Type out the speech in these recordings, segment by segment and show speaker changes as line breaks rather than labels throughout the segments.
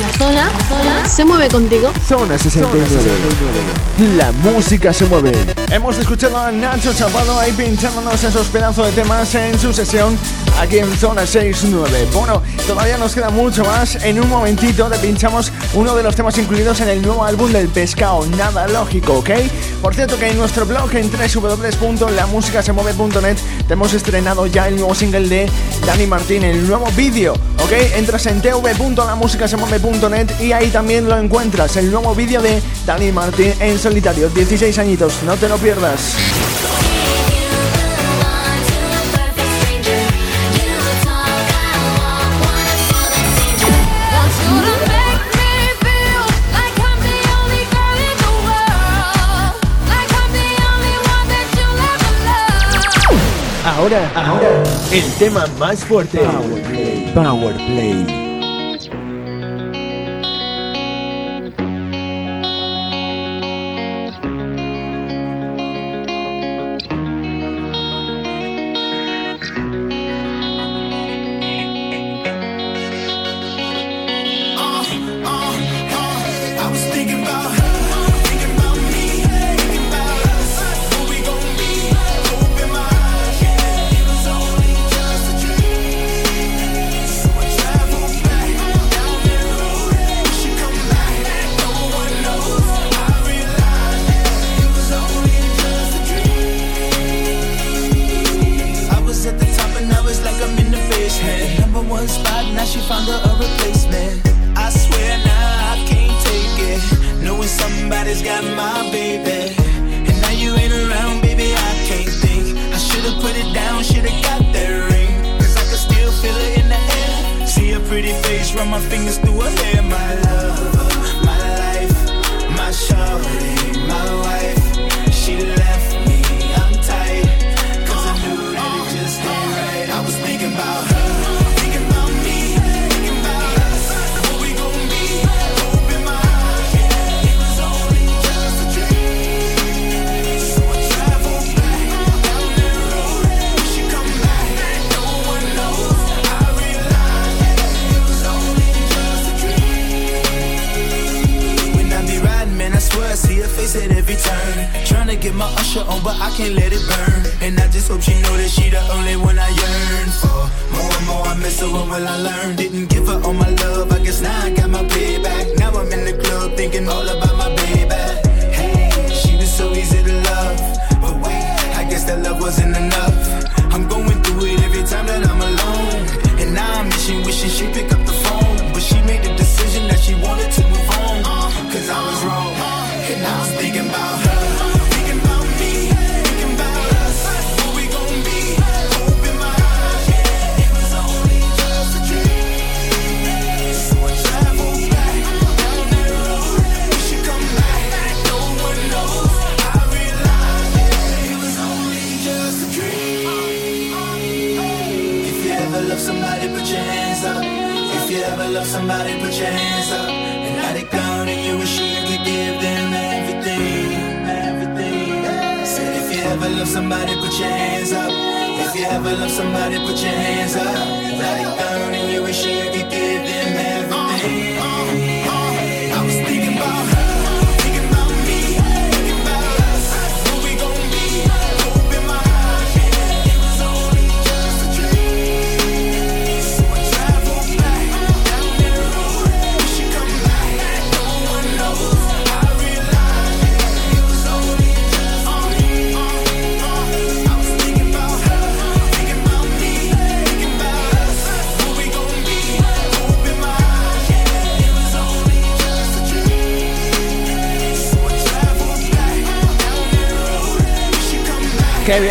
La zona, se mueve contigo.
Zona 69. La música se mueve. Hemos escuchado a Nacho Chapado ahí pinchándonos esos pedazos de temas en su sesión aquí en Zona 69. Bueno, todavía nos queda mucho más. En un momentito te pinchamos uno de los temas incluidos en el nuevo álbum del pescado. Nada lógico, ¿ok? Por cierto que en nuestro blog en www.lamusicasemueve.net te hemos estrenado ya el nuevo single de Dani Martín, el nuevo vídeo, ¿ok? Entras en tv.lamusicasemueve.net y ahí también lo encuentras, el nuevo vídeo de Dani Martín en solitario, 16 añitos, no te lo pierdas. Ahora, ahora, el tema más fuerte. Power Play.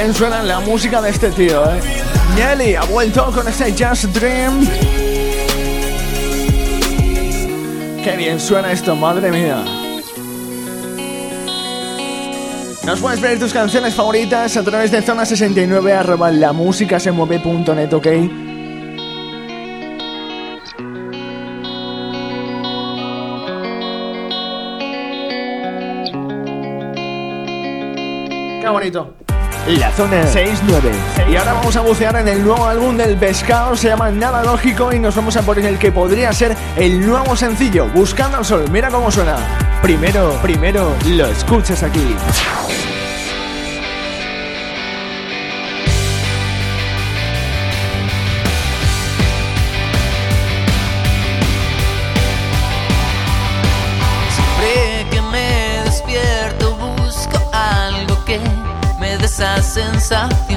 Bien suena la música de este tío, eh. Nelly ha vuelto con este Just Dream. Qué bien suena esto, madre mía. Nos puedes ver tus canciones favoritas a través de zona 69 arroba la música se mueve punto net, ok. Qué bonito.
La zona 69. Y ahora vamos a bucear en el nuevo álbum del pescado, se llama Nada Lógico y nos vamos a poner el que podría ser el nuevo sencillo, Buscando al Sol. Mira cómo suena. Primero, primero, lo escuchas aquí.
danza.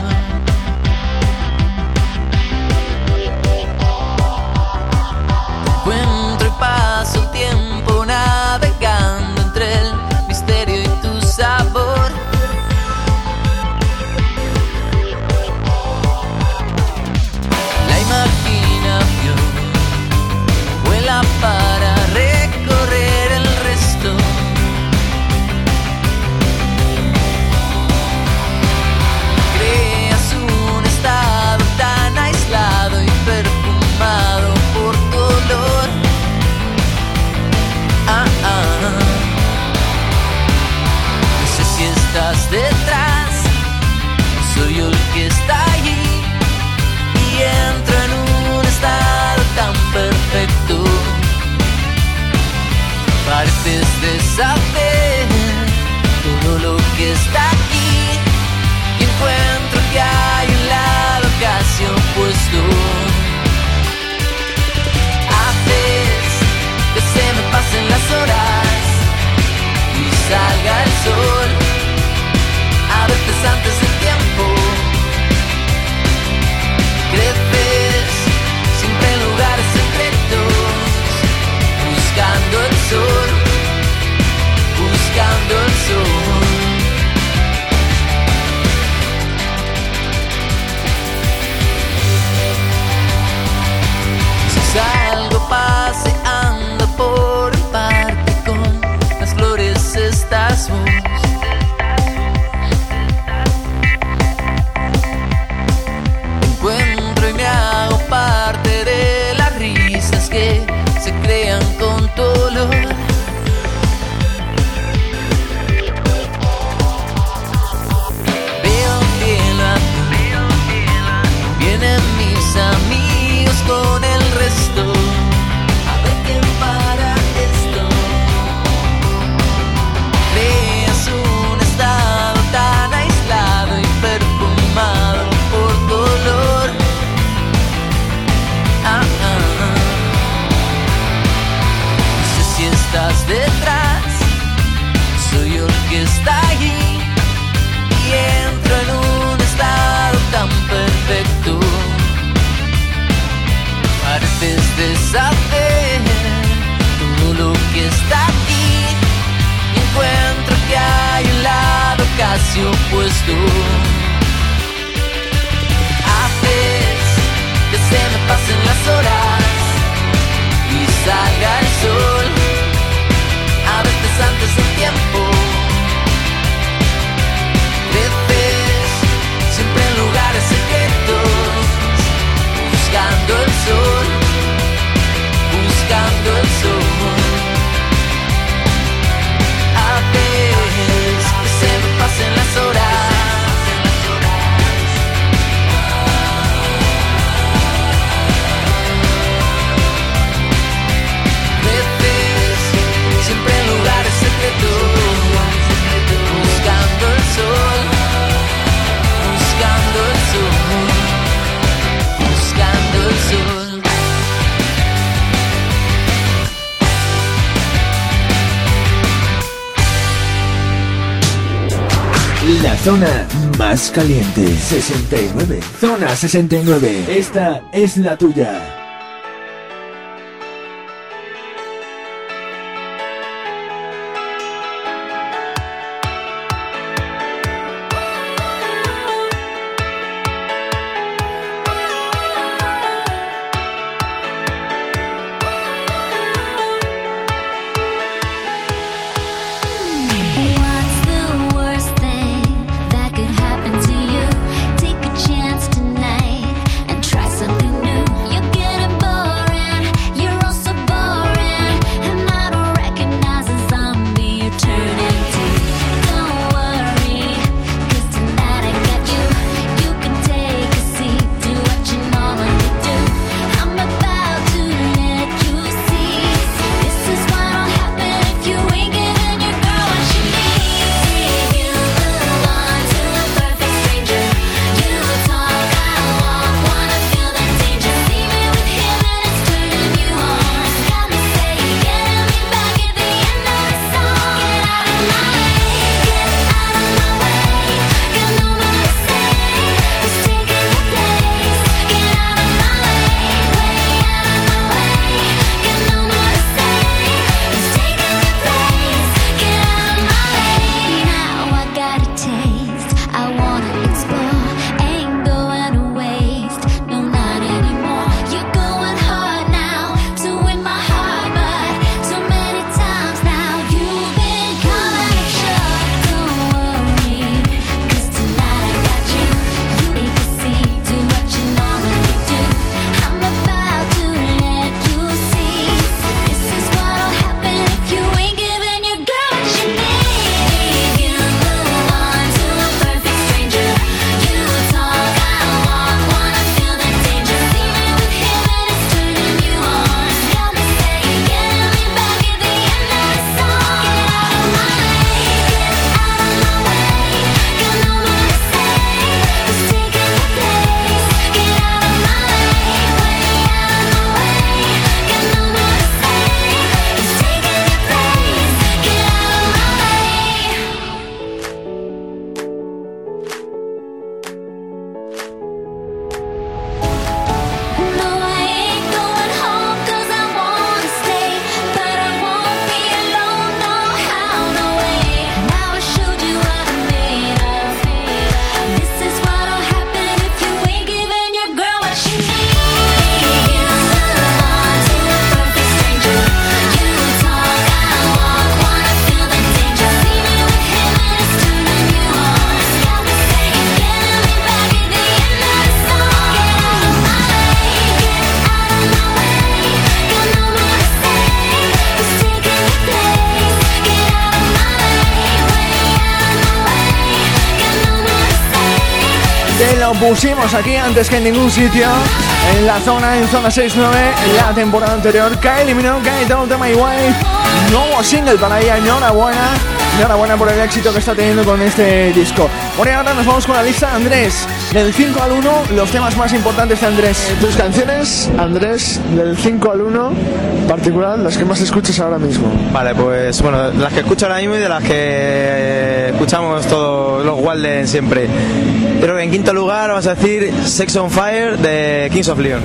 Detrás, soy yo el que está allí y entro en un estado tan perfecto. Pareces de saber todo lo que está aquí y encuentro que hay un lado casi opuesto. Haces que se me pasen las horas y salga el sol antes del tiempo. Creces siempre en lugares secretos, buscando el sol, buscando el
Zona más caliente, 69. Zona 69. Esta es la tuya. Pusimos aquí antes que en ningún sitio. En la zona, en zona 6-9, en la temporada anterior. Eliminó, que todo el tema igual. Nuevo single para ella, enhorabuena. Enhorabuena por el éxito que está teniendo con este disco. Bueno, ahora nos vamos con la lista Andrés. Del 5 al 1, los temas más importantes de Andrés.
Eh, tus canciones, Andrés, del 5 al 1, particular, las que más escuchas ahora mismo.
Vale, pues bueno, las que escucho ahora mismo y de las que eh, escuchamos todos los Walden siempre. Creo que en quinto lugar vamos a decir Sex on Fire de Kings of Leon.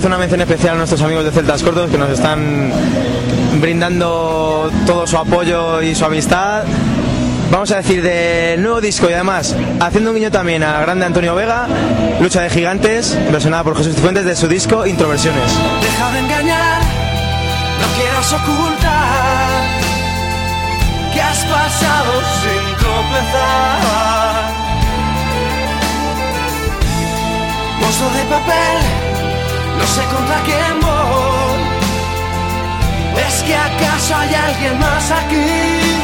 Hacer una mención especial a nuestros amigos de Celtas Cortos que nos están brindando todo su apoyo y su amistad. Vamos a decir del nuevo disco y además haciendo un guiño también a grande Antonio Vega, Lucha de Gigantes, versionada por Jesús Cifuentes de su disco Introversiones.
Deja de engañar, no quieras ocultar que has pasado sin tropezar. No sé contra quién voy. ¿Es que acaso hay alguien más aquí?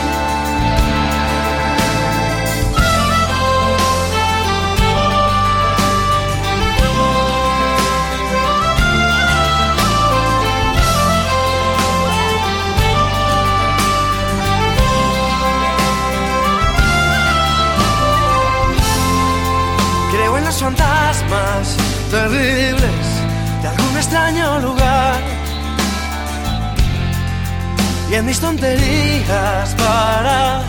En mis tonterías para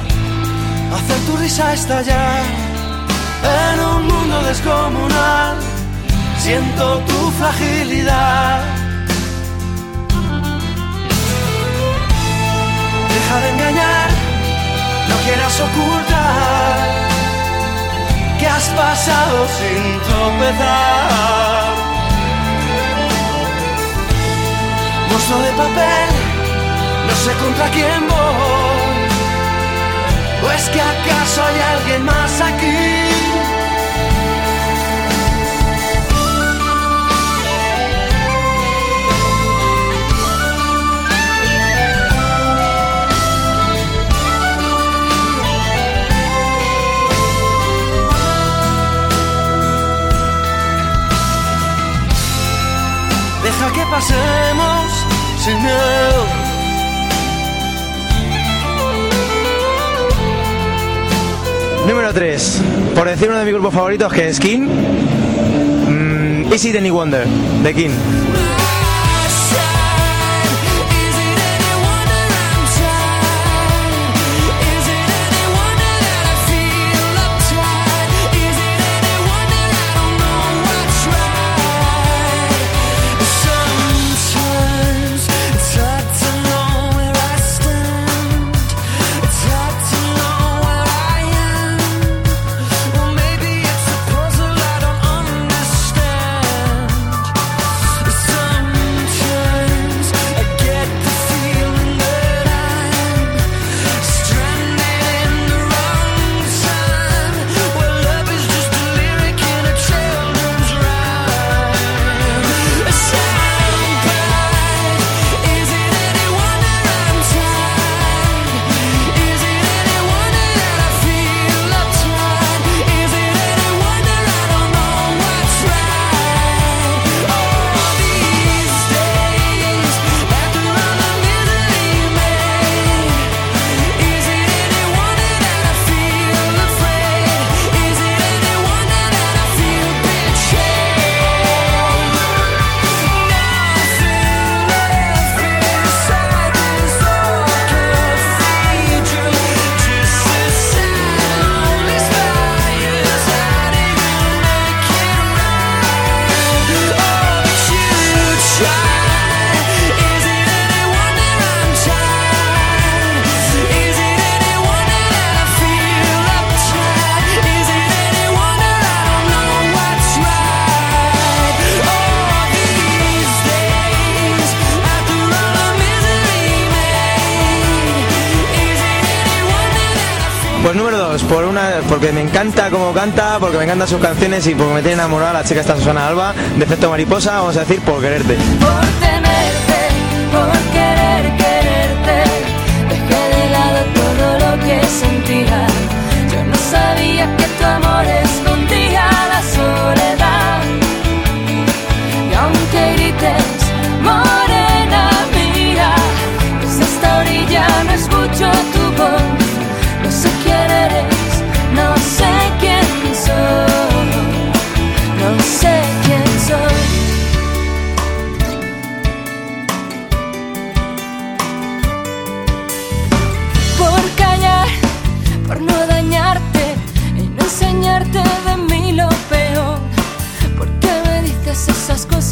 hacer tu risa estallar. En un mundo descomunal siento tu fragilidad. Deja de engañar no quieras ocultar que has pasado sin tropezar. Monstruo de papel, sé contra quién voy. ¿O es que acaso hay alguien más aquí? Deja que pasemos
Número 3. Por decir uno de mis grupos favoritos que es King. Mm, Is It Any Wonder de King. porque me encanta como canta, porque me encantan sus canciones y porque me tiene enamorada la chica esta Susana Alba, de efecto mariposa, vamos a decir por quererte.
Por tenerte, por querer quererte, dejé de lado todo lo que sentía. Yo no sabía que tu amor escondía la soledad. Y aunque grité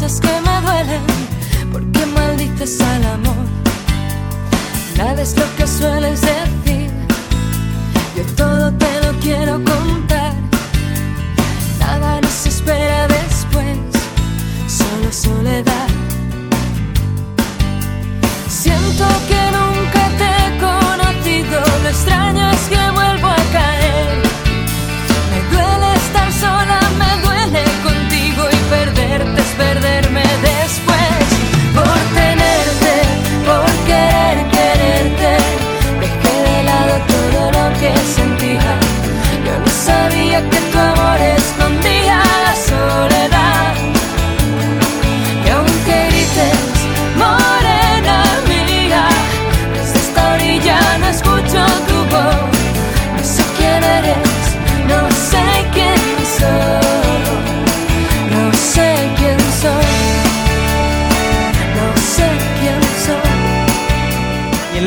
dices que me duelen, porque maldices al amor. Nada es lo que sueles decir, yo todo te lo quiero contar.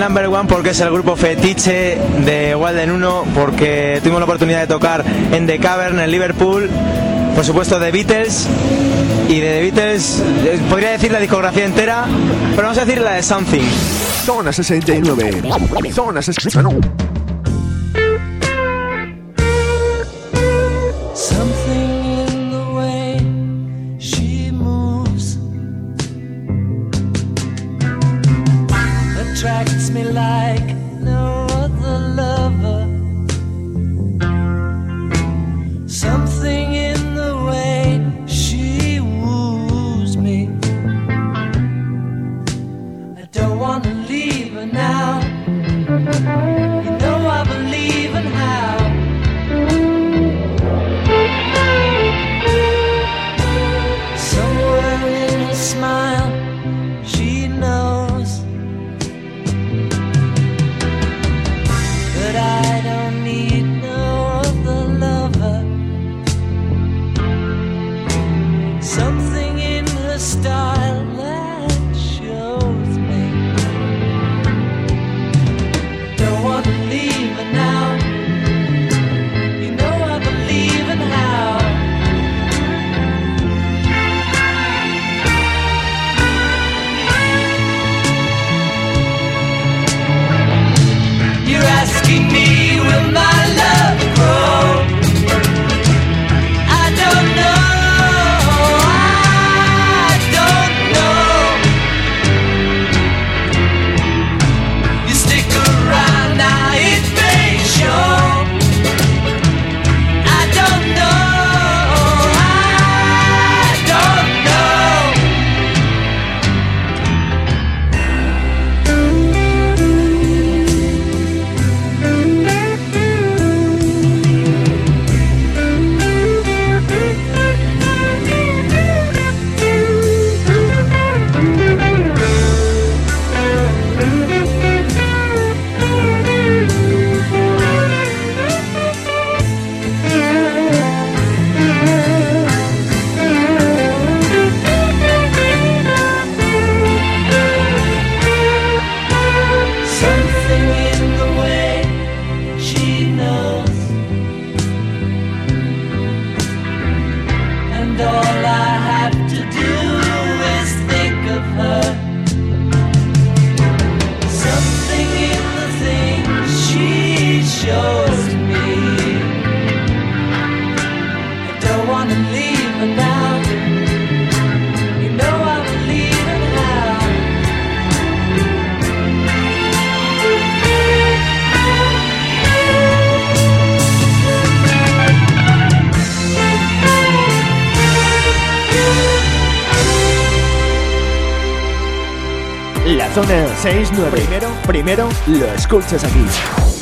Number One porque es el grupo fetiche de Walden 1, porque tuvimos la oportunidad de tocar en The Cavern, en Liverpool, por supuesto The Beatles, y de The Beatles eh, podría decir la discografía entera, pero vamos a decir la de Something.
Zona 69. Zona 69. Primero, primero lo escuchas aquí.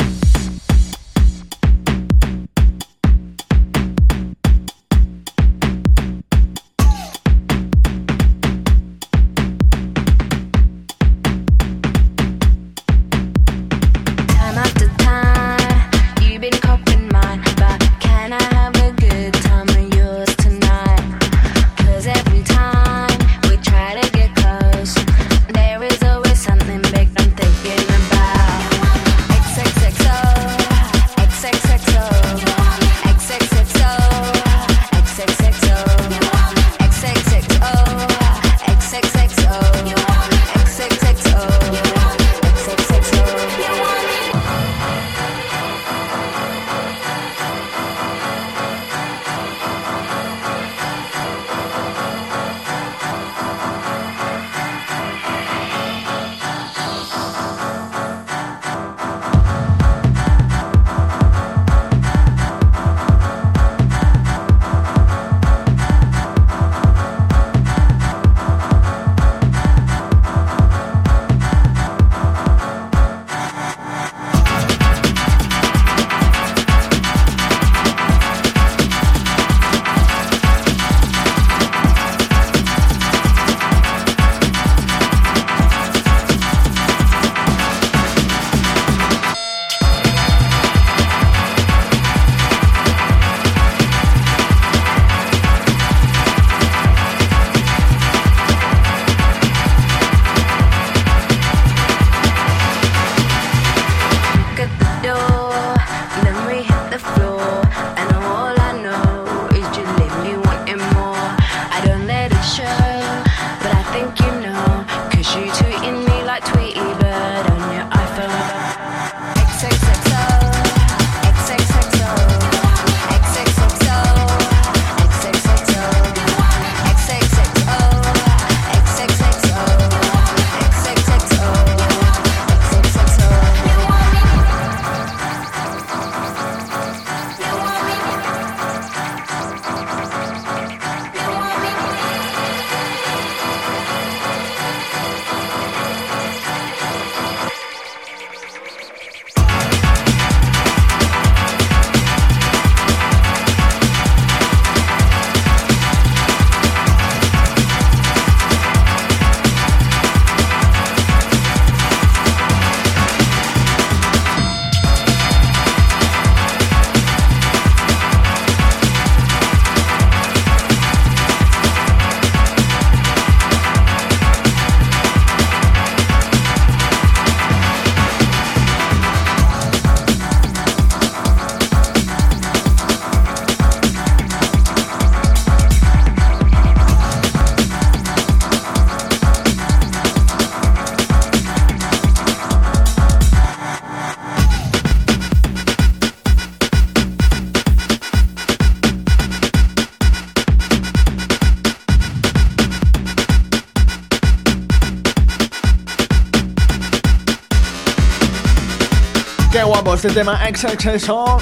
Este tema exceso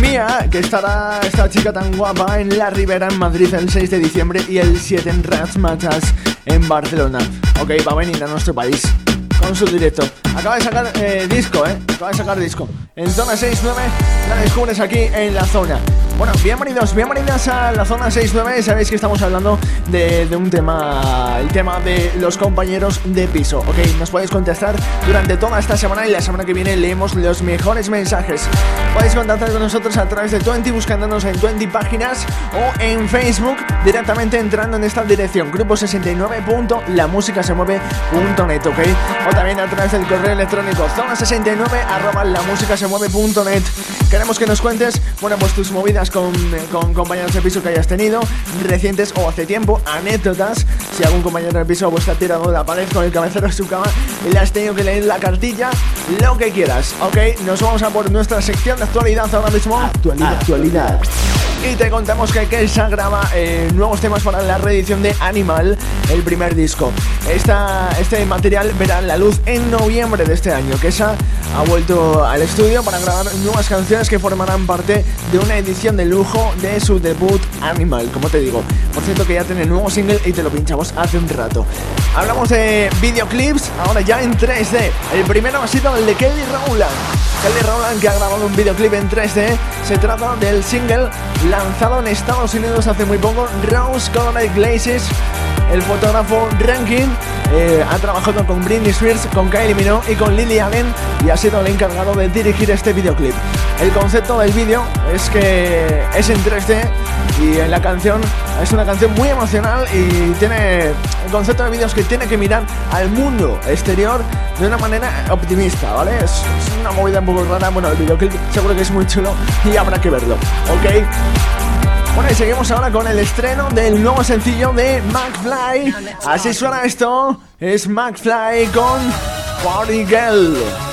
Mía, que estará esta chica tan guapa en La Ribera en Madrid el 6 de diciembre y el 7 en Razmachas en Barcelona. Ok, va a venir a nuestro país con su directo. Acaba de sacar eh, disco, ¿eh? Acaba de sacar disco. En zona 6-9 la descubres aquí en la zona. Bueno, bienvenidos, bienvenidas a la zona 69. Sabéis que estamos hablando de, un tema, el tema de los compañeros de piso. Ok, nos podéis contestar durante toda esta semana y la semana que viene leemos los mejores mensajes. Podéis contactar con nosotros a través de 20 buscándonos en 20 páginas o en Facebook directamente entrando en esta dirección grupo69.lamusicasemueve.net, ok. O también a través del correo correo electrónico zona69 arroba la música se mueve punto net Queremos que nos cuentes, bueno, pues tus movidas con, eh, con, compañeros de piso que hayas tenido, recientes o hace tiempo, anécdotas. Si algún compañero de piso pues, te ha tirado de la pared con el cabecero de su cama y le has tenido que leer la cartilla, lo que quieras, ¿ok? Nos vamos a por nuestra sección de actualidad ahora mismo.
Actualidad, actualidad.
Y te contamos que Kelsa graba eh, nuevos temas para la reedición de Animal, el primer disco. Esta, este material verá la luz en noviembre septiembre de este año. Kesha ha vuelto al estudio para grabar nuevas canciones que formarán parte de una edición de lujo de su debut Animal, como te digo. Por cierto que ya tiene nuevo single y te lo pinchamos hace un rato. Hablamos de videoclips, ahora ya en 3D. El primero ha sido el de Kelly Rowland. Kelly Rowland que ha grabado un videoclip en 3D. Se trata del single lanzado en Estados Unidos hace muy poco, Rose Colored Glaces. El fotógrafo Rankin eh, ha trabajado con Britney Spears, con Kylie Minogue y con Lily Allen y ha sido el encargado de dirigir este videoclip. El concepto del vídeo es que es en 3D y en la canción es una canción muy emocional y tiene el concepto de vídeos que tiene que mirar al mundo exterior de una manera optimista, ¿vale? Es, una movida un poco rara, bueno, el videoclip seguro que es muy chulo y habrá que verlo, ¿ok? Bueno, y seguimos ahora con el estreno del nuevo sencillo de McFly. Así suena esto, es McFly con Party Girl.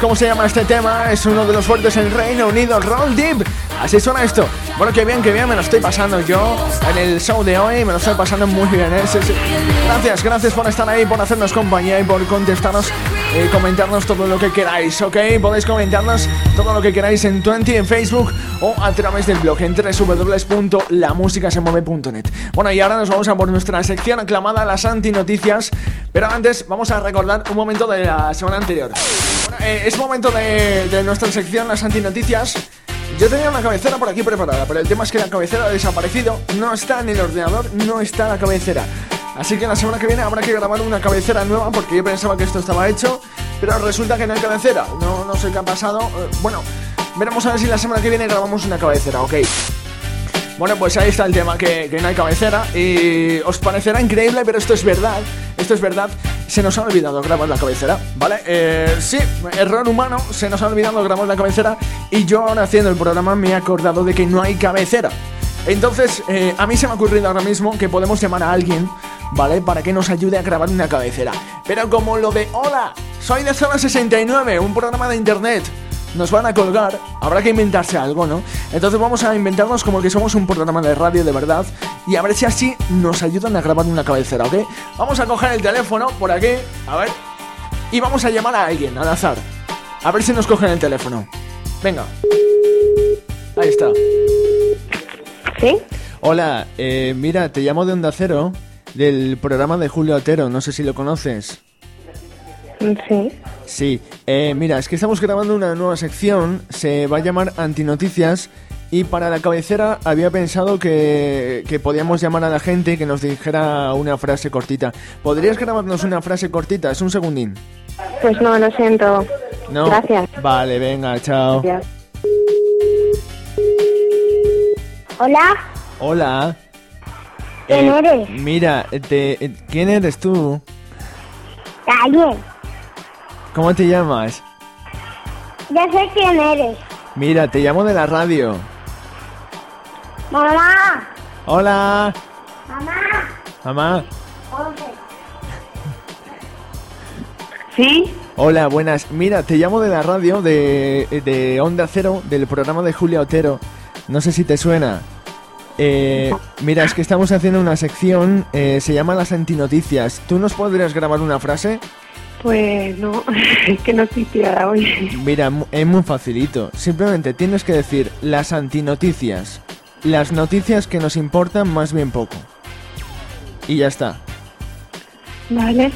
Como se llama este tema, es uno de los fuertes en Reino Unido, Roll Deep. Así suena esto. Bueno, qué bien, qué bien, me lo estoy pasando yo en el show de hoy, me lo estoy pasando muy bien. ¿eh? Gracias, gracias por estar ahí, por hacernos compañía y por contestarnos y comentarnos todo lo que queráis, ¿ok? Podéis comentarnos todo lo que queráis en 20 en Facebook o a través del blog en www.lamusicasemueve.net. Bueno, y ahora nos vamos a por nuestra sección aclamada, las antinoticias. Pero antes vamos a recordar un momento de la semana anterior. Bueno, eh, es momento de, de nuestra sección, las antinoticias. Yo tenía una cabecera por aquí preparada, pero el tema es que la cabecera ha desaparecido, no está en el ordenador, no está la cabecera. Así que la semana que viene habrá que grabar una cabecera nueva porque yo pensaba que esto estaba hecho, pero resulta que no hay cabecera. No, no sé qué ha pasado. Eh, Bueno, veremos a ver si la semana que viene grabamos una cabecera, ok. Bueno, pues ahí está el tema, que, no hay cabecera y os parecerá increíble, pero esto es verdad, esto es verdad, se nos ha olvidado grabar la cabecera, ¿vale? Eh, sí, error humano, se nos ha olvidado grabar la cabecera y yo ahora haciendo el programa me he acordado de que no hay cabecera. Entonces, eh, a mí se me ha ocurrido ahora mismo que podemos llamar a alguien, ¿vale? Para que nos ayude a grabar una cabecera. Pero como lo de Hola, soy de Zona 69, un programa de internet nos van a colgar, habrá que inventarse algo, ¿no? Entonces vamos a inventarnos como que somos un programa de radio de verdad y a ver si así nos ayudan a grabar una cabecera, ¿ok? Vamos a coger el teléfono por aquí, a ver, y vamos a llamar a alguien al azar. A ver si nos cogen el teléfono. Venga. Ahí está.
¿Sí?
Hola, eh, mira, te llamo de Onda Cero, del programa de Julio Otero, no sé si lo conoces.
Sí.
Sí, eh, mira, es que estamos grabando una nueva sección, se va a llamar Antinoticias y para la cabecera había pensado que, que podíamos llamar a la gente que nos dijera una frase cortita. ¿Podrías grabarnos una frase cortita? Es un segundín.
Pues no, lo siento.
¿No?
Gracias.
Vale, venga, chao.
Gracias. Hola,
Hola.
¿quién
Eh,
eres?
Mira, te, eh, ¿quién eres tú?
Calle.
¿Cómo te llamas?
Ya sé quién eres.
Mira, te llamo de la radio.
Mamá.
Hola,
Mamá.
mamá.
¿Sí?
Hola, buenas. Mira, te llamo de la radio de, de Onda Cero, del programa de Julia Otero. No sé si te suena. Eh, mira, es que estamos haciendo una sección, eh, se llama Las Antinoticias. ¿Tú nos podrías grabar una frase?
Pues no, es que no estoy inspirada hoy.
Mira, es muy facilito. Simplemente tienes que decir las antinoticias. Las noticias que nos importan más bien poco. Y ya está.
Vale.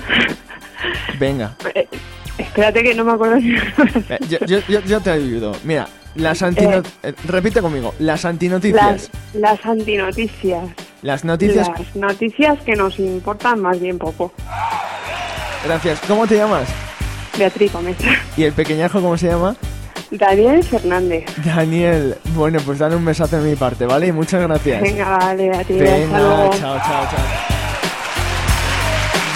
Venga.
Eh, Espérate que no me acuerdo.
Yo, yo- yo- yo te ayudo. Mira, las antino... eh, repite conmigo. Las antinoticias.
las, las antinoticias.
Las noticias...
Las noticias que nos importan más bien poco.
Gracias. ¿Cómo te llamas?
Beatriz Gómez.
¿Y el pequeñajo cómo se llama?
Daniel Fernández.
Daniel. Bueno, pues dale un besazo de mi parte, ¿vale? Y muchas gracias.
Venga, vale, Beatriz.
Venga,
hasta luego.
chao, chao, chao.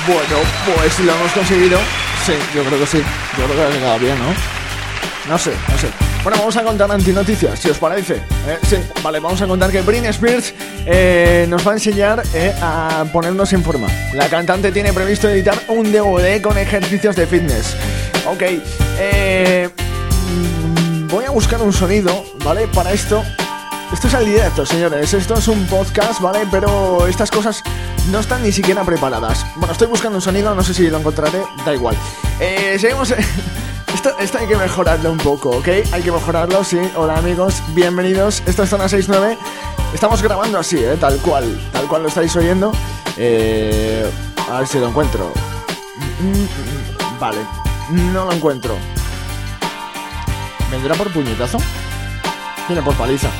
Bueno, pues lo hemos conseguido. Sí, yo creo que sí. Yo creo que ha quedado bien, ¿no? No sé, no sé. Bueno, vamos a contar antinoticias, si os parece. ¿eh? Sí, vale, vamos a contar que Britney Spears eh, nos va a enseñar eh, a ponernos en forma. La cantante tiene previsto editar un DVD con ejercicios de fitness. Ok, mm, voy a buscar un sonido, ¿vale? Para esto. Esto es al directo, señores. Esto es un podcast, ¿vale? Pero estas cosas no están ni siquiera preparadas. Bueno, estoy buscando un sonido, no sé si lo encontraré, da igual. Seguimos. Esto, hay que mejorarlo un poco, ¿ok? Hay que mejorarlo, sí. Hola amigos, bienvenidos. Esto es Zona 69. Estamos grabando así, ¿eh? Tal cual, tal cual lo estáis oyendo. Eh, a ver si lo encuentro. Vale, no lo encuentro. ¿Vendrá por puñetazo? Viene por paliza.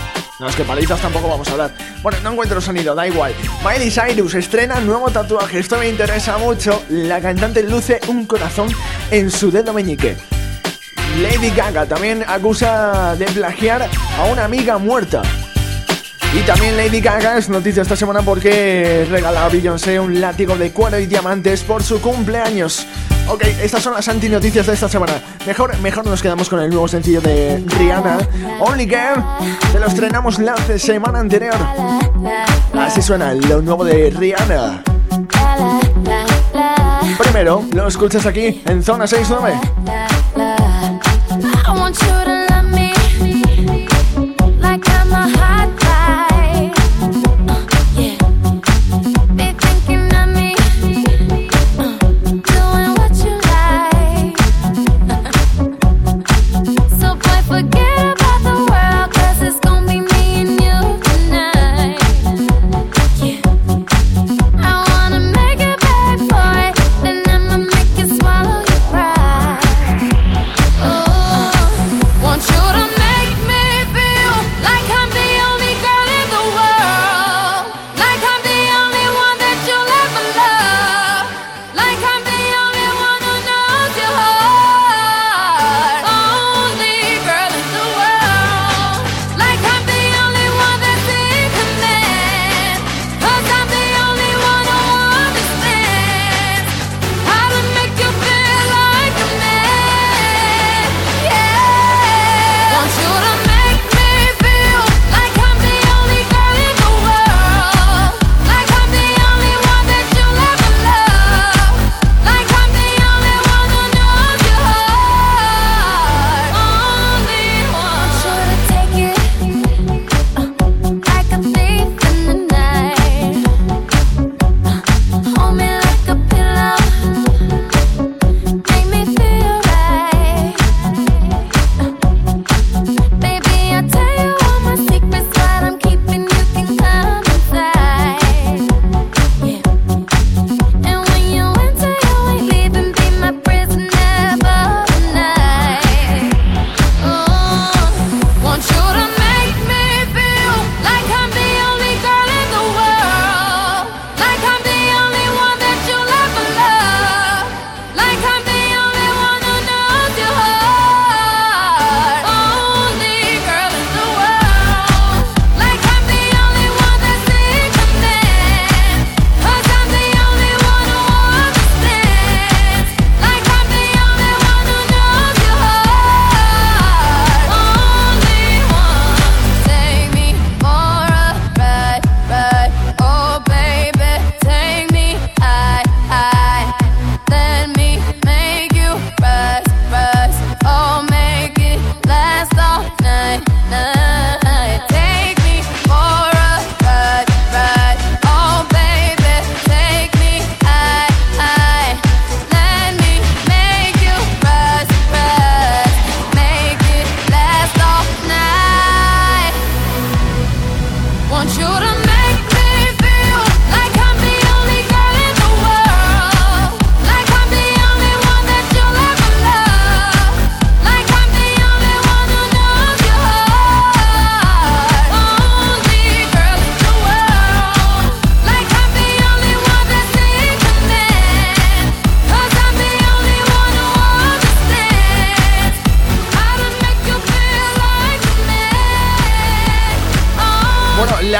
No, es que palizas tampoco vamos a hablar. Bueno, no encuentro sonido, da igual. Miley Cyrus estrena nuevo tatuaje. Esto me interesa mucho. La cantante luce un corazón en su dedo meñique. Lady Gaga también acusa de plagiar a una amiga muerta. Y también Lady Gaga es noticia esta semana porque regala a Beyoncé un látigo de cuero y diamantes por su cumpleaños. Ok, estas son las antinoticias de esta semana. Mejor, mejor nos quedamos con el nuevo sencillo de Rihanna, Only Girl. Se lo estrenamos la semana anterior. Así suena lo nuevo de Rihanna. Primero, lo escuchas aquí en Zona 69.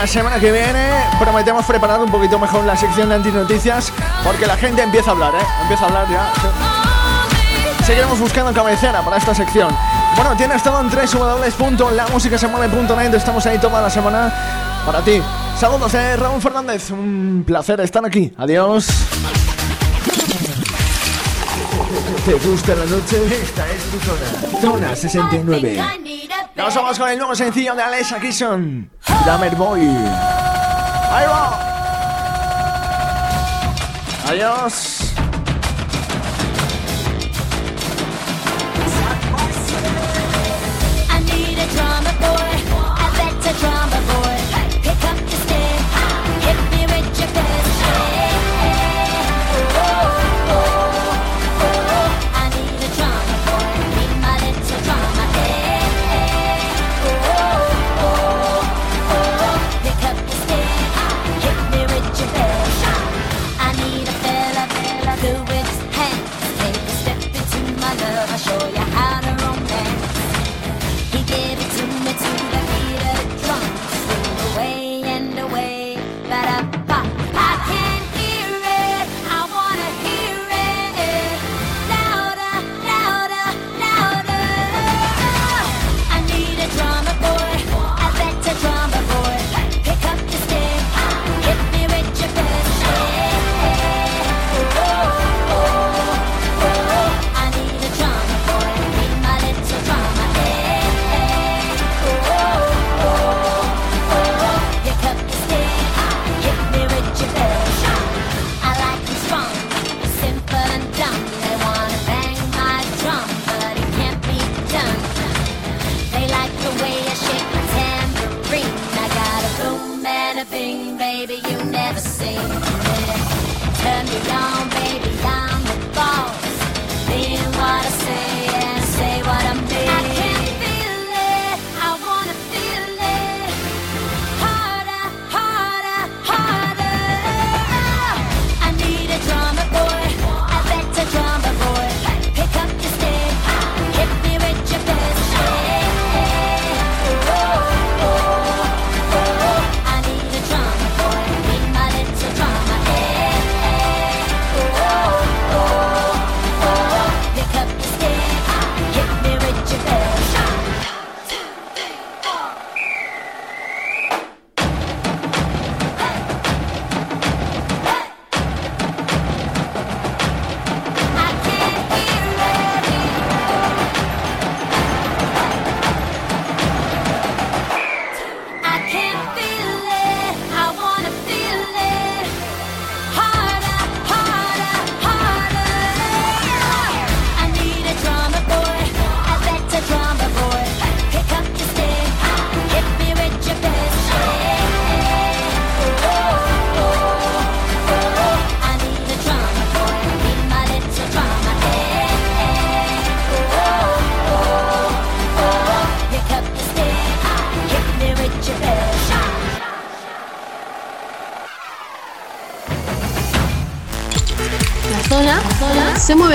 semana que viene prometemos preparar un poquito mejor la sección de antinoticias porque la gente empieza a hablar, ¿eh? Empieza a hablar ya. Seguiremos buscando cabecera para esta sección. Bueno, tienes todo en www.lamusicasemueve.net. Estamos ahí toda la semana para ti. Saludos de Raúl Fernández. Un placer estar aquí. Adiós. ¿Te gusta la noche? Esta es tu zona. Zona 69. Nos vamos con el nuevo sencillo de Alessa Gison, Damer Boy. Ahí va. Adiós.